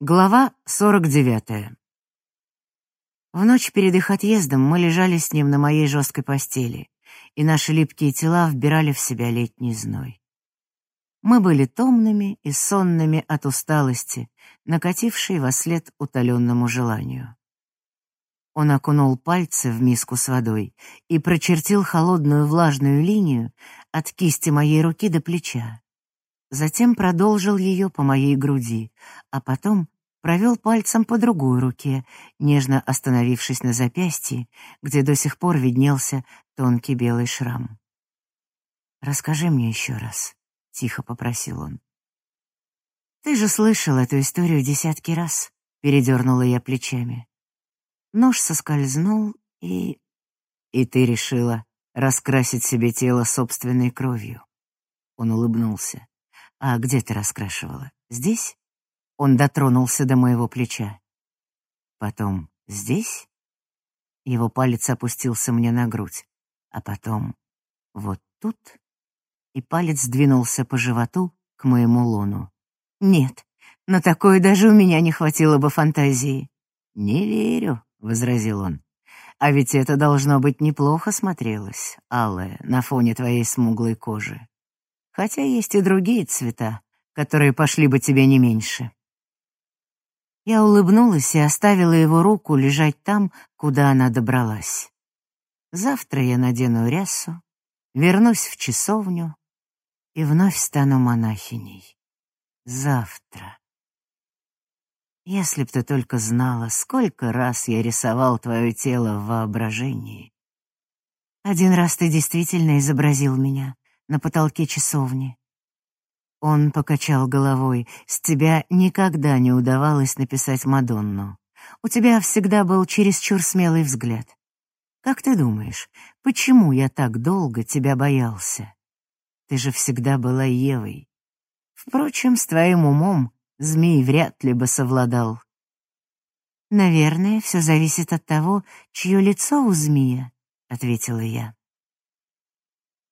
Глава 49. В ночь перед их отъездом мы лежали с ним на моей жесткой постели, и наши липкие тела вбирали в себя летний зной. Мы были томными и сонными от усталости, накатившей во след утоленному желанию. Он окунул пальцы в миску с водой и прочертил холодную влажную линию от кисти моей руки до плеча. Затем продолжил ее по моей груди, а потом провел пальцем по другой руке, нежно остановившись на запястье, где до сих пор виднелся тонкий белый шрам. «Расскажи мне еще раз», — тихо попросил он. «Ты же слышал эту историю десятки раз», — передернула я плечами. Нож соскользнул, и... «И ты решила раскрасить себе тело собственной кровью?» Он улыбнулся. «А где ты раскрашивала? Здесь?» Он дотронулся до моего плеча. Потом «здесь?» Его палец опустился мне на грудь. А потом «вот тут?» И палец двинулся по животу к моему лону. «Нет, на такое даже у меня не хватило бы фантазии». «Не верю», — возразил он. «А ведь это должно быть неплохо смотрелось, алое, на фоне твоей смуглой кожи. Хотя есть и другие цвета, которые пошли бы тебе не меньше. Я улыбнулась и оставила его руку лежать там, куда она добралась. Завтра я надену рясу, вернусь в часовню и вновь стану монахиней. Завтра. Если б ты только знала, сколько раз я рисовал твое тело в воображении. Один раз ты действительно изобразил меня, на потолке часовни. Он покачал головой. С тебя никогда не удавалось написать Мадонну. У тебя всегда был чересчур смелый взгляд. Как ты думаешь, почему я так долго тебя боялся? Ты же всегда была Евой. Впрочем, с твоим умом змей вряд ли бы совладал. Наверное, все зависит от того, чье лицо у змея, ответила я.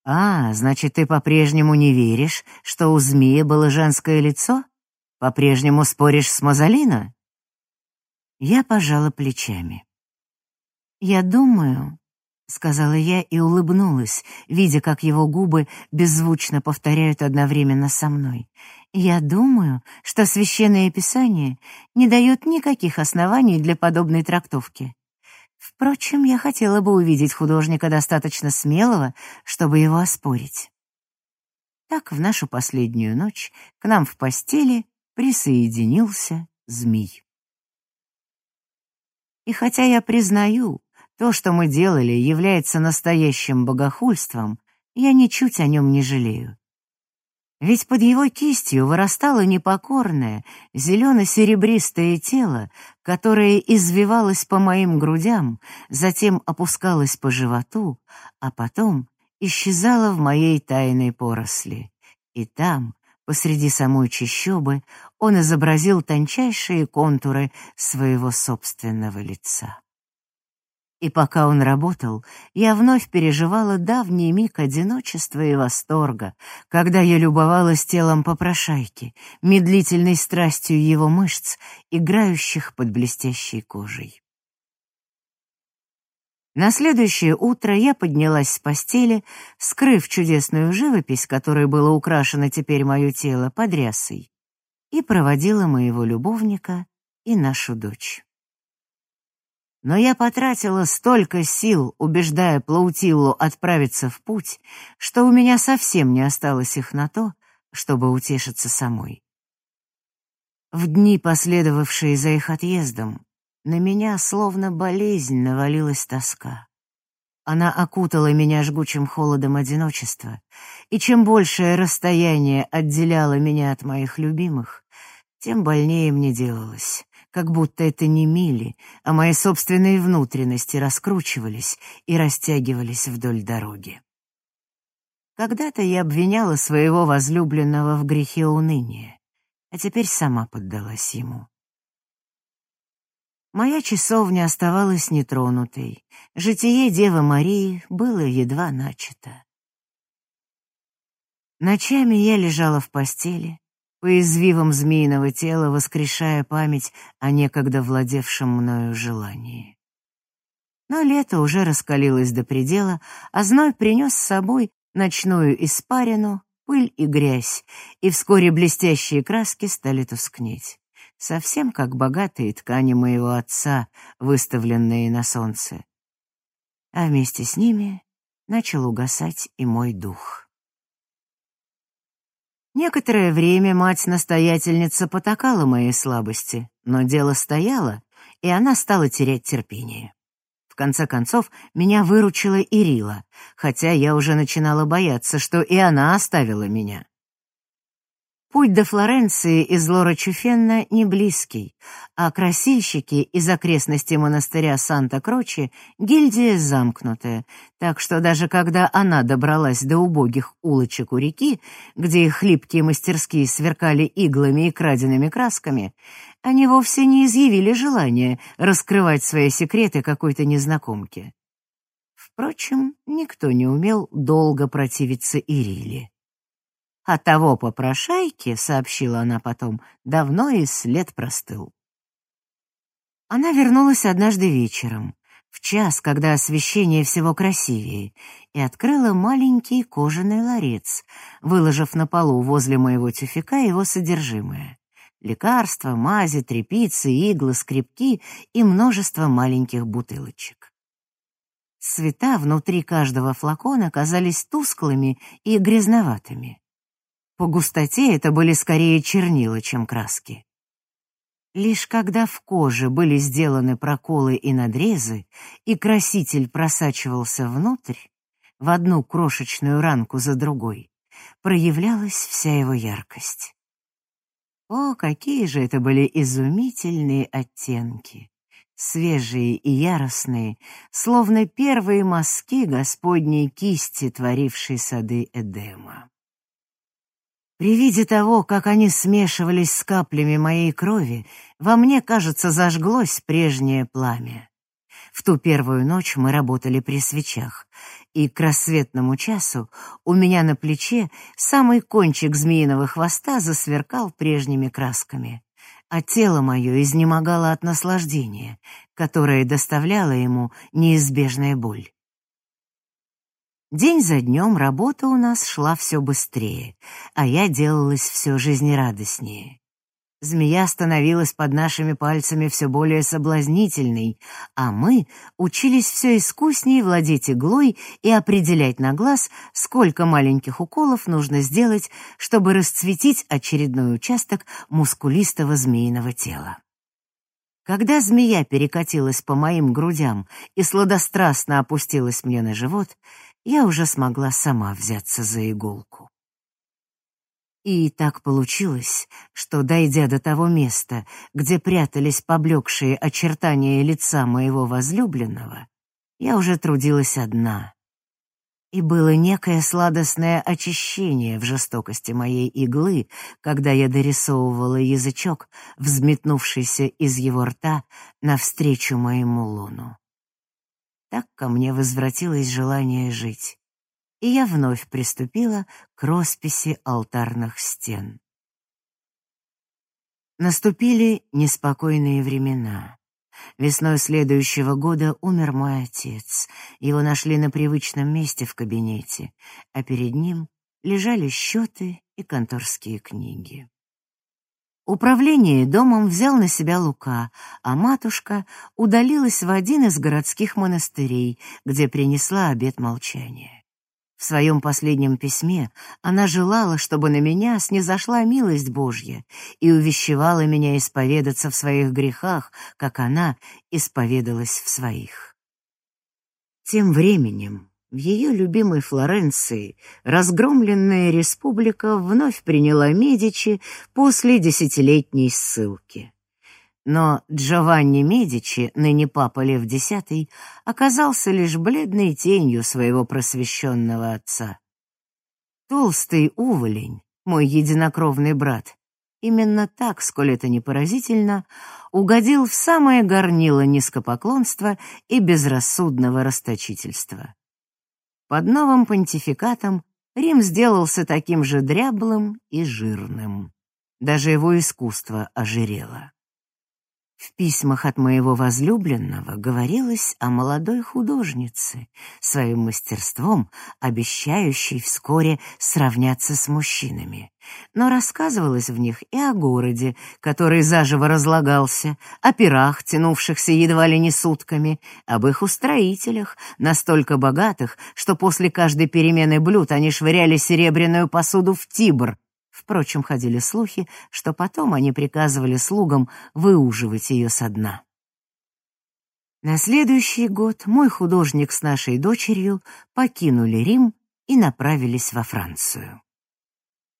«А, значит, ты по-прежнему не веришь, что у змеи было женское лицо? По-прежнему споришь с Мазалино?» Я пожала плечами. «Я думаю», — сказала я и улыбнулась, видя, как его губы беззвучно повторяют одновременно со мной. «Я думаю, что Священное Писание не дает никаких оснований для подобной трактовки. Впрочем, я хотела бы увидеть художника достаточно смелого, чтобы его оспорить. Так в нашу последнюю ночь к нам в постели присоединился змей. И хотя я признаю, то, что мы делали, является настоящим богохульством, я ничуть о нем не жалею. Ведь под его кистью вырастало непокорное, зелено-серебристое тело, которое извивалось по моим грудям, затем опускалось по животу, а потом исчезало в моей тайной поросли. И там, посреди самой чащобы, он изобразил тончайшие контуры своего собственного лица. И пока он работал, я вновь переживала давний миг одиночества и восторга, когда я любовалась телом попрошайки, медлительной страстью его мышц, играющих под блестящей кожей. На следующее утро я поднялась с постели, скрыв чудесную живопись, которой было украшено теперь мое тело, под рясой, и проводила моего любовника и нашу дочь. Но я потратила столько сил, убеждая Плаутиллу отправиться в путь, что у меня совсем не осталось их на то, чтобы утешиться самой. В дни, последовавшие за их отъездом, на меня словно болезнь навалилась тоска. Она окутала меня жгучим холодом одиночества, и чем большее расстояние отделяло меня от моих любимых, тем больнее мне делалось как будто это не мили, а мои собственные внутренности раскручивались и растягивались вдоль дороги. Когда-то я обвиняла своего возлюбленного в грехе уныния, а теперь сама поддалась ему. Моя часовня оставалась нетронутой, житие Девы Марии было едва начато. Ночами я лежала в постели, по извивам змеиного тела, воскрешая память о некогда владевшем мною желании. Но лето уже раскалилось до предела, а зной принес с собой ночную испарину, пыль и грязь, и вскоре блестящие краски стали тускнеть, совсем как богатые ткани моего отца, выставленные на солнце. А вместе с ними начал угасать и мой дух. Некоторое время мать-настоятельница потакала моей слабости, но дело стояло, и она стала терять терпение. В конце концов, меня выручила Ирила, хотя я уже начинала бояться, что и она оставила меня. Путь до Флоренции из Лора Чуфенна не близкий, а красильщики из окрестностей монастыря Санта-Кроче — гильдия замкнутая, так что даже когда она добралась до убогих улочек у реки, где их хлипкие мастерские сверкали иглами и краденными красками, они вовсе не изъявили желания раскрывать свои секреты какой-то незнакомке. Впрочем, никто не умел долго противиться Ириле. А того попрошайки, — сообщила она потом, — давно и след простыл. Она вернулась однажды вечером, в час, когда освещение всего красивее, и открыла маленький кожаный ларец, выложив на полу возле моего тюфяка его содержимое. Лекарства, мази, тряпицы, иглы, скребки и множество маленьких бутылочек. Цвета внутри каждого флакона казались тусклыми и грязноватыми. По густоте это были скорее чернила, чем краски. Лишь когда в коже были сделаны проколы и надрезы, и краситель просачивался внутрь, в одну крошечную ранку за другой, проявлялась вся его яркость. О, какие же это были изумительные оттенки! Свежие и яростные, словно первые мазки Господней кисти, творившей сады Эдема. При виде того, как они смешивались с каплями моей крови, во мне, кажется, зажглось прежнее пламя. В ту первую ночь мы работали при свечах, и к рассветному часу у меня на плече самый кончик змеиного хвоста засверкал прежними красками, а тело мое изнемогало от наслаждения, которое доставляло ему неизбежная боль. День за днем работа у нас шла все быстрее, а я делалась все жизнерадостнее. Змея становилась под нашими пальцами все более соблазнительной, а мы учились все искуснее владеть иглой и определять на глаз, сколько маленьких уколов нужно сделать, чтобы расцветить очередной участок мускулистого змеиного тела. Когда змея перекатилась по моим грудям и сладострастно опустилась мне на живот, я уже смогла сама взяться за иголку. И так получилось, что, дойдя до того места, где прятались поблекшие очертания лица моего возлюбленного, я уже трудилась одна. И было некое сладостное очищение в жестокости моей иглы, когда я дорисовывала язычок, взметнувшийся из его рта навстречу моему луну. Так ко мне возвратилось желание жить, и я вновь приступила к росписи алтарных стен. Наступили неспокойные времена. Весной следующего года умер мой отец. Его нашли на привычном месте в кабинете, а перед ним лежали счеты и конторские книги. Управление домом взял на себя Лука, а матушка удалилась в один из городских монастырей, где принесла обет молчания. В своем последнем письме она желала, чтобы на меня снизошла милость Божья и увещевала меня исповедаться в своих грехах, как она исповедалась в своих. Тем временем в ее любимой Флоренции разгромленная республика вновь приняла Медичи после десятилетней ссылки. Но Джованни Медичи, ныне папа Лев X, оказался лишь бледной тенью своего просвещенного отца. Толстый уволень, мой единокровный брат, именно так, сколь это не поразительно, угодил в самое горнило низкопоклонства и безрассудного расточительства. Под новым понтификатом Рим сделался таким же дряблым и жирным. даже его искусство ожирело. В письмах от моего возлюбленного говорилось о молодой художнице, своим мастерством обещающей вскоре сравняться с мужчинами. Но рассказывалось в них и о городе, который заживо разлагался, о пирах, тянувшихся едва ли не сутками, об их устроителях, настолько богатых, что после каждой перемены блюд они швыряли серебряную посуду в Тибр, Впрочем, ходили слухи, что потом они приказывали слугам выуживать ее со дна. На следующий год мой художник с нашей дочерью покинули Рим и направились во Францию.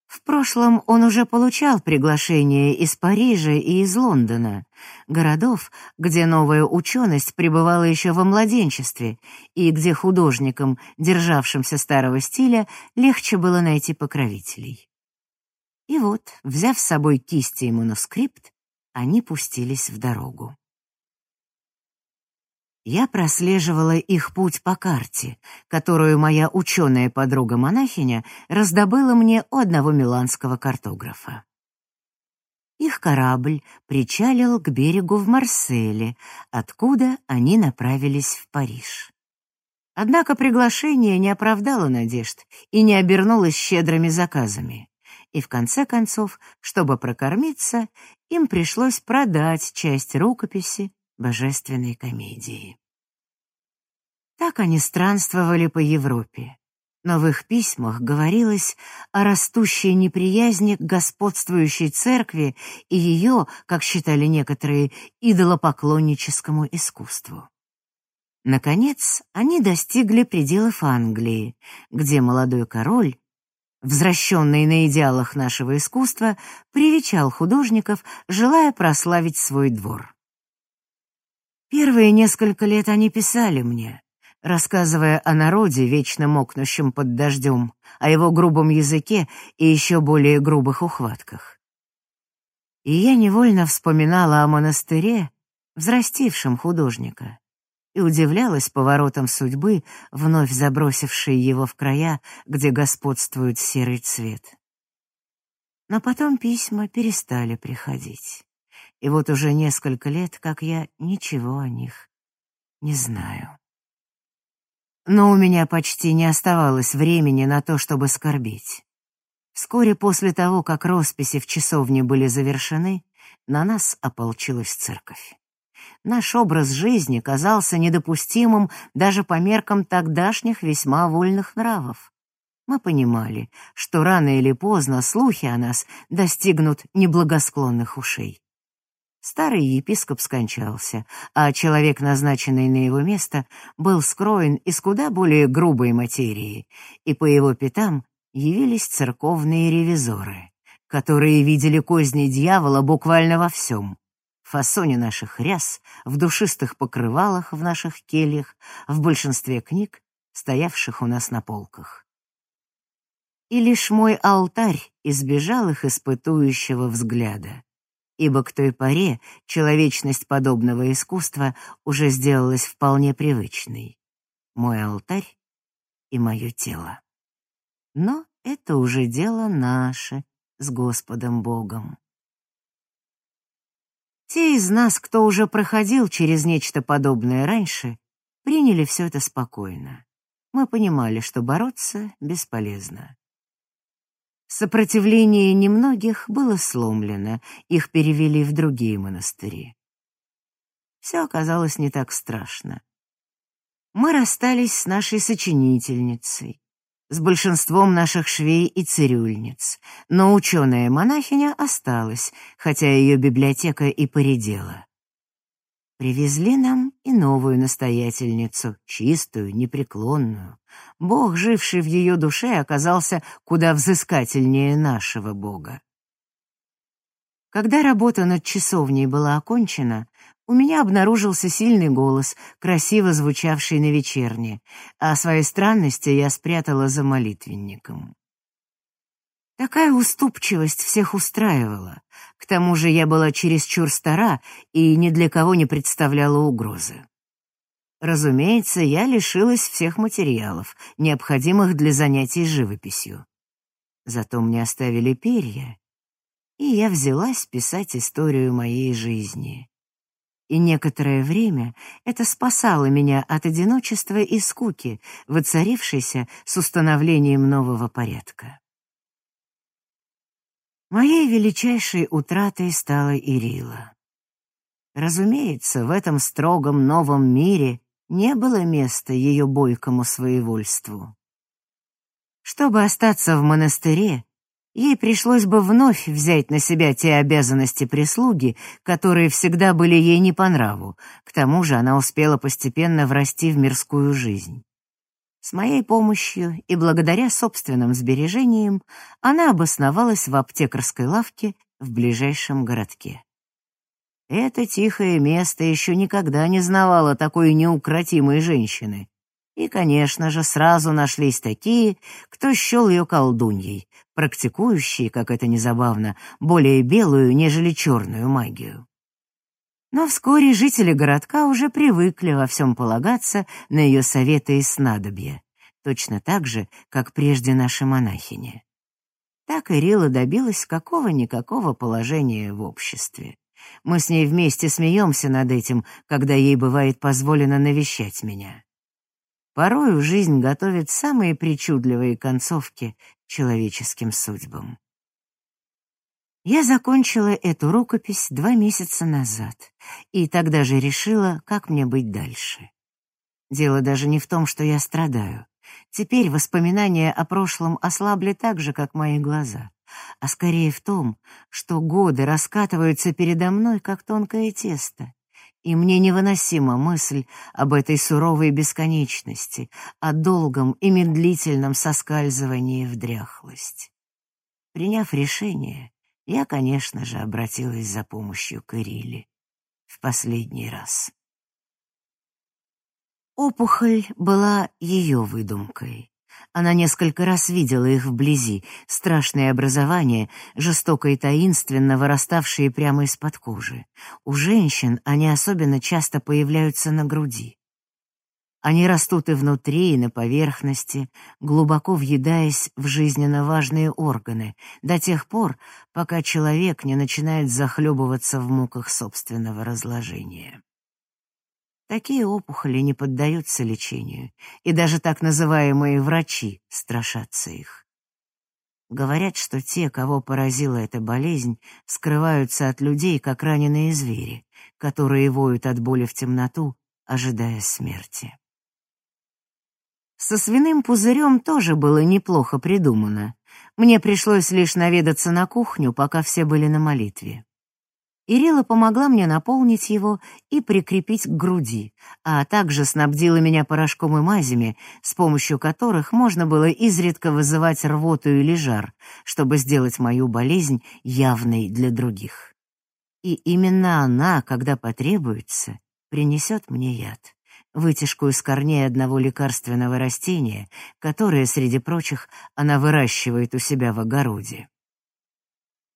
В прошлом он уже получал приглашения из Парижа и из Лондона, городов, где новая ученость пребывала еще во младенчестве и где художникам, державшимся старого стиля, легче было найти покровителей. И вот, взяв с собой кисти и манускрипт, они пустились в дорогу. Я прослеживала их путь по карте, которую моя ученая подруга-монахиня раздобыла мне у одного миланского картографа. Их корабль причалил к берегу в Марселе, откуда они направились в Париж. Однако приглашение не оправдало надежд и не обернулось щедрыми заказами и в конце концов, чтобы прокормиться, им пришлось продать часть рукописи божественной комедии. Так они странствовали по Европе, но в их письмах говорилось о растущей неприязни к господствующей церкви и ее, как считали некоторые, идолопоклонническому искусству. Наконец, они достигли пределов Англии, где молодой король возвращенный на идеалах нашего искусства, привечал художников, желая прославить свой двор. Первые несколько лет они писали мне, рассказывая о народе, вечно мокнущем под дождем, о его грубом языке и еще более грубых ухватках. И я невольно вспоминала о монастыре, взрастившем художника и удивлялась поворотам судьбы, вновь забросившей его в края, где господствует серый цвет. Но потом письма перестали приходить. И вот уже несколько лет, как я ничего о них не знаю. Но у меня почти не оставалось времени на то, чтобы скорбеть. Вскоре после того, как росписи в часовне были завершены, на нас ополчилась церковь. Наш образ жизни казался недопустимым даже по меркам тогдашних весьма вольных нравов. Мы понимали, что рано или поздно слухи о нас достигнут неблагосклонных ушей. Старый епископ скончался, а человек, назначенный на его место, был скроен из куда более грубой материи, и по его пятам явились церковные ревизоры, которые видели козни дьявола буквально во всем фасоне наших ряс, в душистых покрывалах в наших кельях, в большинстве книг, стоявших у нас на полках. И лишь мой алтарь избежал их испытующего взгляда, ибо к той поре человечность подобного искусства уже сделалась вполне привычной. Мой алтарь и мое тело. Но это уже дело наше с Господом Богом. Те из нас, кто уже проходил через нечто подобное раньше, приняли все это спокойно. Мы понимали, что бороться бесполезно. Сопротивление немногих было сломлено, их перевели в другие монастыри. Все оказалось не так страшно. Мы расстались с нашей сочинительницей, с большинством наших швей и цирюльниц, но ученая-монахиня осталась, хотя ее библиотека и поредела. Привезли нам и новую настоятельницу, чистую, непреклонную. Бог, живший в ее душе, оказался куда взыскательнее нашего Бога. Когда работа над часовней была окончена, у меня обнаружился сильный голос, красиво звучавший на вечерне, а свои странности я спрятала за молитвенником. Такая уступчивость всех устраивала. К тому же я была чересчур стара и ни для кого не представляла угрозы. Разумеется, я лишилась всех материалов, необходимых для занятий живописью. Зато мне оставили перья, и я взялась писать историю моей жизни. И некоторое время это спасало меня от одиночества и скуки, воцарившейся с установлением нового порядка. Моей величайшей утратой стала Ирила. Разумеется, в этом строгом новом мире не было места ее бойкому своевольству. Чтобы остаться в монастыре, ей пришлось бы вновь взять на себя те обязанности прислуги, которые всегда были ей не по нраву. К тому же она успела постепенно врасти в мирскую жизнь. С моей помощью и благодаря собственным сбережениям она обосновалась в аптекарской лавке в ближайшем городке. Это тихое место еще никогда не знавало такой неукротимой женщины. И, конечно же, сразу нашлись такие, кто счел ее колдуньей, практикующие, как это незабавно, более белую, нежели черную магию. Но вскоре жители городка уже привыкли во всем полагаться на ее советы и снадобья, точно так же, как прежде наши монахини. Так Ирила добилась какого-никакого положения в обществе. Мы с ней вместе смеемся над этим, когда ей бывает позволено навещать меня. Порою жизнь готовит самые причудливые концовки человеческим судьбам. Я закончила эту рукопись два месяца назад, и тогда же решила, как мне быть дальше. Дело даже не в том, что я страдаю. Теперь воспоминания о прошлом ослабли так же, как мои глаза, а скорее в том, что годы раскатываются передо мной, как тонкое тесто, и мне невыносима мысль об этой суровой бесконечности, о долгом и медлительном соскальзывании в дряхлость. Приняв решение, я, конечно же, обратилась за помощью к Ириле. В последний раз. Опухоль была ее выдумкой. Она несколько раз видела их вблизи, страшные образования, жестоко и таинственно выраставшие прямо из-под кожи. У женщин они особенно часто появляются на груди. Они растут и внутри, и на поверхности, глубоко въедаясь в жизненно важные органы, до тех пор, пока человек не начинает захлебываться в муках собственного разложения. Такие опухоли не поддаются лечению, и даже так называемые врачи страшатся их. Говорят, что те, кого поразила эта болезнь, скрываются от людей, как раненые звери, которые воют от боли в темноту, ожидая смерти. Со свиным пузырем тоже было неплохо придумано. Мне пришлось лишь наведаться на кухню, пока все были на молитве. Ирила помогла мне наполнить его и прикрепить к груди, а также снабдила меня порошком и мазями, с помощью которых можно было изредка вызывать рвоту или жар, чтобы сделать мою болезнь явной для других. И именно она, когда потребуется, принесет мне яд вытяжку из корней одного лекарственного растения, которое, среди прочих, она выращивает у себя в огороде.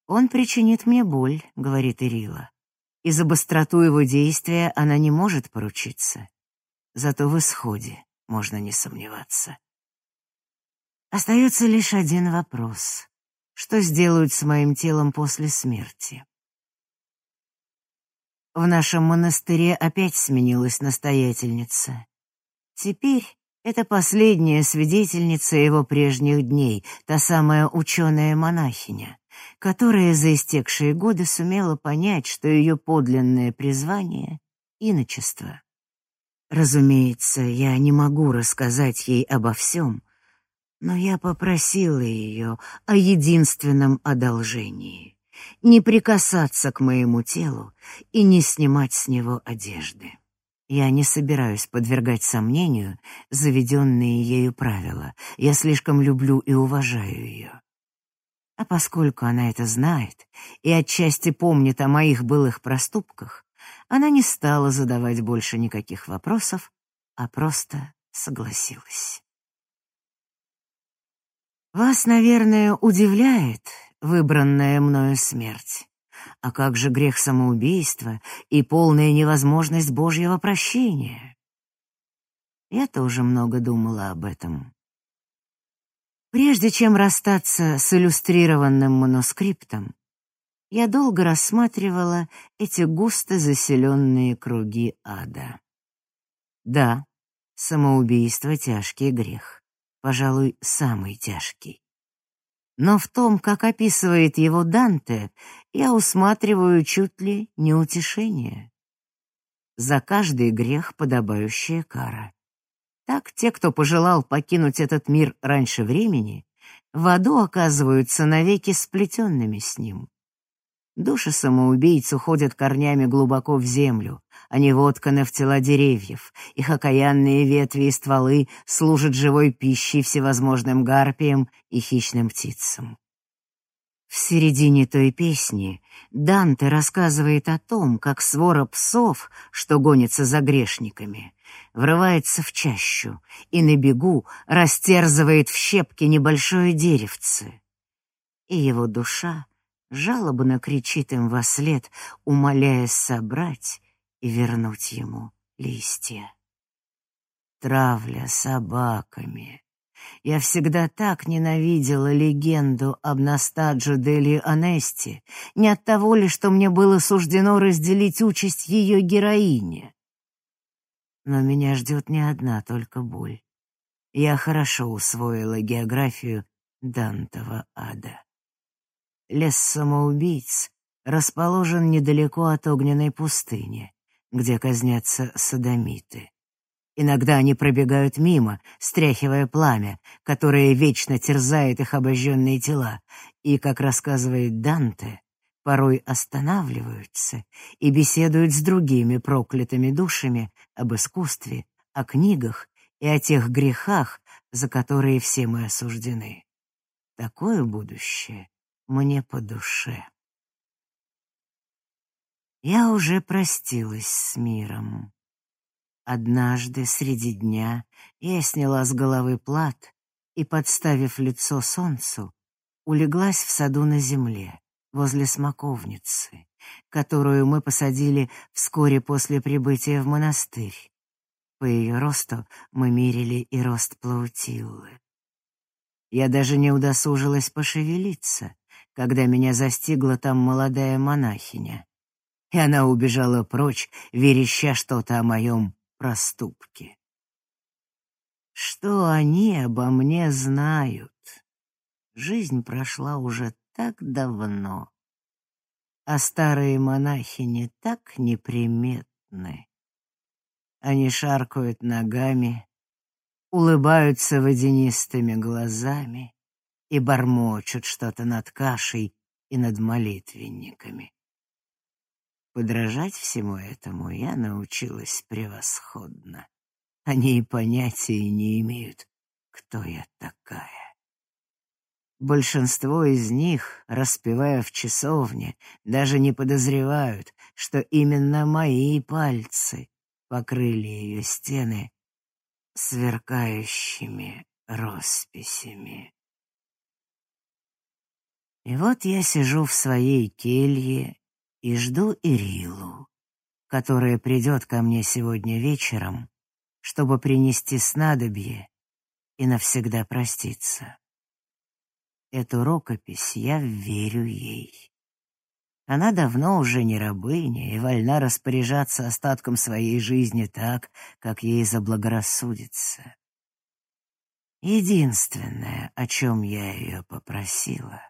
«Он причинит мне боль», — говорит Ирила. «И за быстроту его действия она не может поручиться. Зато в исходе можно не сомневаться». Остается лишь один вопрос. Что сделают с моим телом после смерти? В нашем монастыре опять сменилась настоятельница. Теперь это последняя свидетельница его прежних дней, та самая ученая-монахиня, которая за истекшие годы сумела понять, что ее подлинное призвание — иночество. Разумеется, я не могу рассказать ей обо всем, но я попросила ее о единственном одолжении не прикасаться к моему телу и не снимать с него одежды. Я не собираюсь подвергать сомнению заведенные ею правила. Я слишком люблю и уважаю ее. А поскольку она это знает и отчасти помнит о моих былых проступках, она не стала задавать больше никаких вопросов, а просто согласилась. Вас, наверное, удивляет, выбранная мною смерть. А как же грех самоубийства и полная невозможность Божьего прощения? Я тоже много думала об этом. Прежде чем расстаться с иллюстрированным манускриптом, я долго рассматривала эти густо заселенные круги ада. Да, самоубийство — тяжкий грех, пожалуй, самый тяжкий. Но в том, как описывает его Данте, я усматриваю чуть ли не утешение. За каждый грех подобающая кара. Так те, кто пожелал покинуть этот мир раньше времени, в аду оказываются навеки сплетенными с ним. Души самоубийц уходят корнями глубоко в землю, они вотканы в тела деревьев, их окаянные ветви и стволы служат живой пищей всевозможным гарпиям и хищным птицам. В середине той песни Данте рассказывает о том, как свора псов, что гонится за грешниками, врывается в чащу и на бегу растерзывает в щепки небольшое деревце. И его душа жалобно кричит им во след, умоляя собрать и вернуть ему листья. Травля собаками. Я всегда так ненавидела легенду об Настаджо Дели Анести, не от того ли, что мне было суждено разделить участь ее героине. Но меня ждет не одна только боль. Я хорошо усвоила географию Дантова ада. Лес самоубийц расположен недалеко от огненной пустыни, где казнятся садомиты. Иногда они пробегают мимо, стряхивая пламя, которое вечно терзает их обожженные тела, и, как рассказывает Данте, порой останавливаются и беседуют с другими проклятыми душами об искусстве, о книгах и о тех грехах, за которые все мы осуждены. Такое будущее мне по душе. Я уже простилась с миром. Однажды среди дня я сняла с головы плат и, подставив лицо солнцу, улеглась в саду на земле, возле смоковницы, которую мы посадили вскоре после прибытия в монастырь. По ее росту мы мерили и рост Плаутиллы. Я даже не удосужилась пошевелиться, когда меня застигла там молодая монахиня. И она убежала прочь, вереща что-то о моем проступке. Что они обо мне знают? Жизнь прошла уже так давно, а старые монахини так неприметны. Они шаркают ногами, улыбаются водянистыми глазами, и бормочут что-то над кашей и над молитвенниками. Подражать всему этому я научилась превосходно. Они и понятия не имеют, кто я такая. Большинство из них, распевая в часовне, даже не подозревают, что именно мои пальцы покрыли ее стены сверкающими росписями. И вот я сижу в своей келье и жду Ирилу, которая придет ко мне сегодня вечером, чтобы принести снадобье и навсегда проститься. Эту рукопись я верю ей. Она давно уже не рабыня и вольна распоряжаться остатком своей жизни так, как ей заблагорассудится. Единственное, о чем я ее попросила,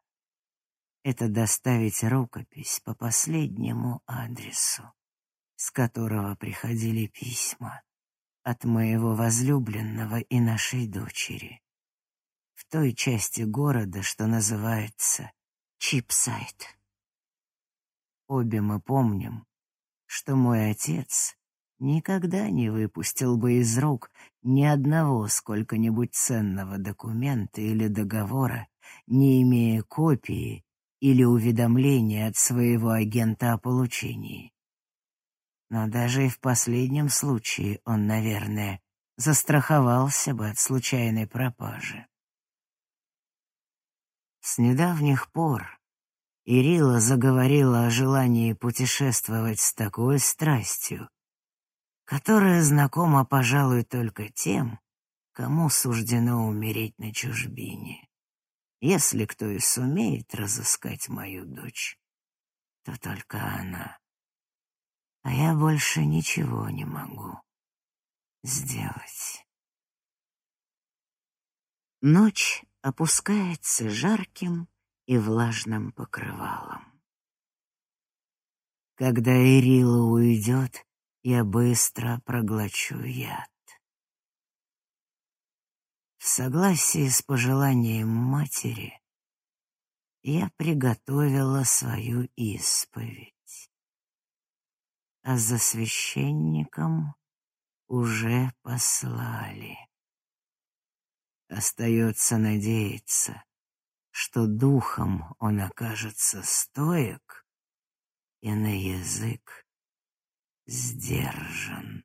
это доставить рукопись по последнему адресу, с которого приходили письма от моего возлюбленного и нашей дочери, в той части города, что называется Чипсайд. Обе мы помним, что мой отец никогда не выпустил бы из рук ни одного сколько-нибудь ценного документа или договора, не имея копии или уведомление от своего агента о получении. Но даже и в последнем случае он, наверное, застраховался бы от случайной пропажи. С недавних пор Ирила заговорила о желании путешествовать с такой страстью, которая знакома, пожалуй, только тем, кому суждено умереть на чужбине если кто и сумеет разыскать мою дочь, то только она. А я больше ничего не могу сделать. Ночь опускается жарким и влажным покрывалом. Когда Ирила уйдет, я быстро проглочу яд. В согласии с пожеланием матери я приготовила свою исповедь. А за священником уже послали. Остается надеяться, что духом он окажется стоек и на язык сдержан.